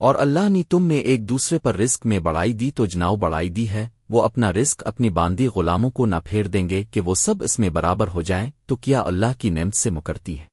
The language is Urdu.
اور اللہ نے تم میں ایک دوسرے پر رزق میں بڑھائی دی تو جناؤ بڑھائی دی ہے، وہ اپنا رزق اپنی باندی غلاموں کو نہ پھیر دیں گے کہ وہ سب اس میں برابر ہو جائیں، تو کیا اللہ کی نعمت سے مکرتی ہے؟